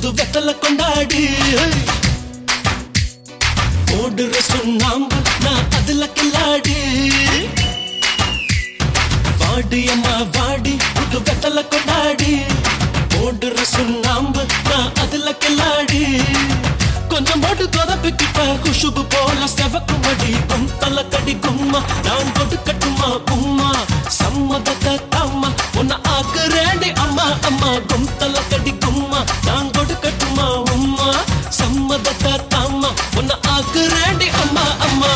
புது வெத்தல கொண்டாடி. ஓடுற சுண்ணாம்பு நான் அதுல கில்லாடி. வாடி அம்மா வாடி புது வெத்தல கொண்டாடி. ஓடுற சுண்ணாம்பு நான் அதுல கில்லாடி. கொஞ்சம் போட்டு தொடப்பிக்கிட்ட குஷுபு போல செவக்கும் அடி கும் தல கடி கும்மா நான் கொடுக்கட்டுமா உம்மா சம்மதத்தை தம்மா உன்னை ஆக்குறேண்டி அம்மா அம்மா. கும் நான் கொடுக்கட்டுமா உம்மா சம்மதத்தை தாம்மா உன்னை ஆக்குறேண்டி அம்மா அம்மா.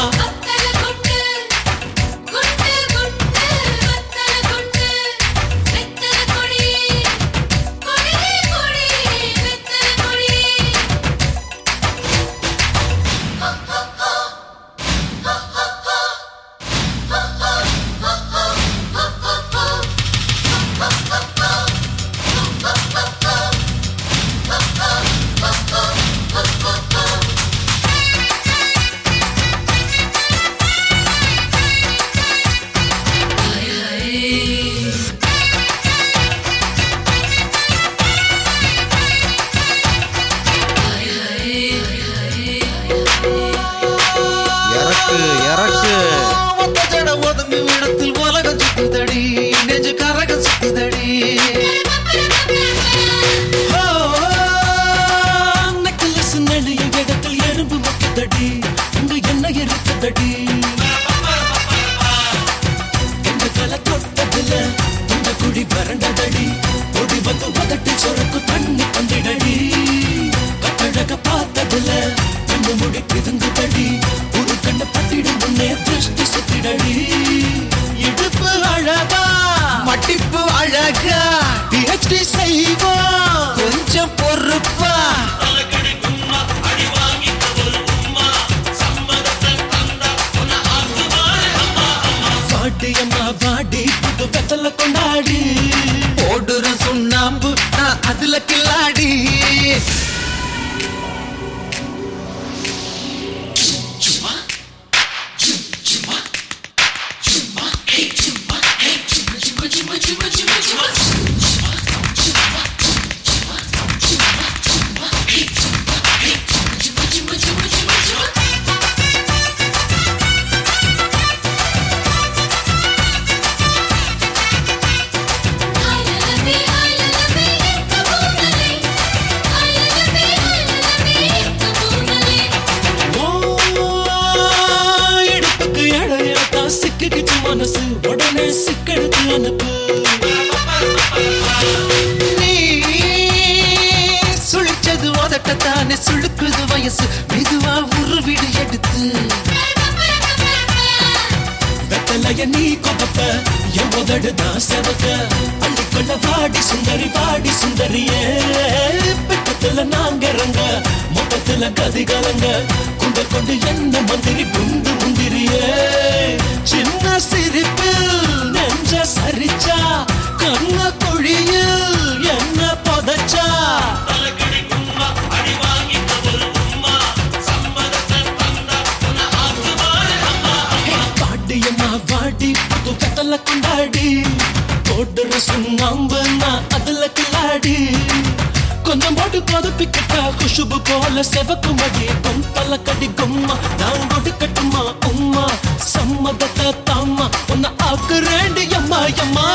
மக்குதடி உங்க என்ன இருக்குதடி? கண்ணு முடி ஒரு கண்ணு பட்டிடும் முன்னே திருஷ்டி சுத்திடடி இடுப்பு அழகா மட்டிப்பு அழகா பிஹெச்டி செய்வோம் கொஞ்சம் பொறுப்பா. வாடி வாடி புது வெத்தல கொண்டாடி. போடுற சுண்ணாம்பு நான் அதுல கில்லாடி. சுழிச்சது உதட்டத்தானே சுழுக்குது வயசு. மெதுவா உருவிடு எடுத்து. வெத்தலைய நீ கொதப்ப என் உதடு செவக்க. அள்ளிக்கொள்ள வாடி சுந்தரி வாடி சுந்தரியே. பெட்டத்துல நாங்க இறங்க. மொத்தத்துல கதி கலங்க. குண்டல் கொண்டு என்ன மந்திரி புந்து முந்திரியே சின்ன சிரிப்பில் நெஞ்ச சரிச்சா கண்ண குழியில் என்ன புதைச்சா. வாடி புது கத்தல கொண்டாடி. போடுற சுண்ணாம்பு நான் அதுல கிளாடி கொஞ்சம் போட்டு கொதப்பிக்கிட்டா குஷுபு போல செவக்கு பொன் பல கடி கும்மா. நான் கொடுக்கட்டுமா உம்மா? சம்மதத்தை தாம்மா. உன்னை ஆக்குறேண்டி அம்மா அம்மா.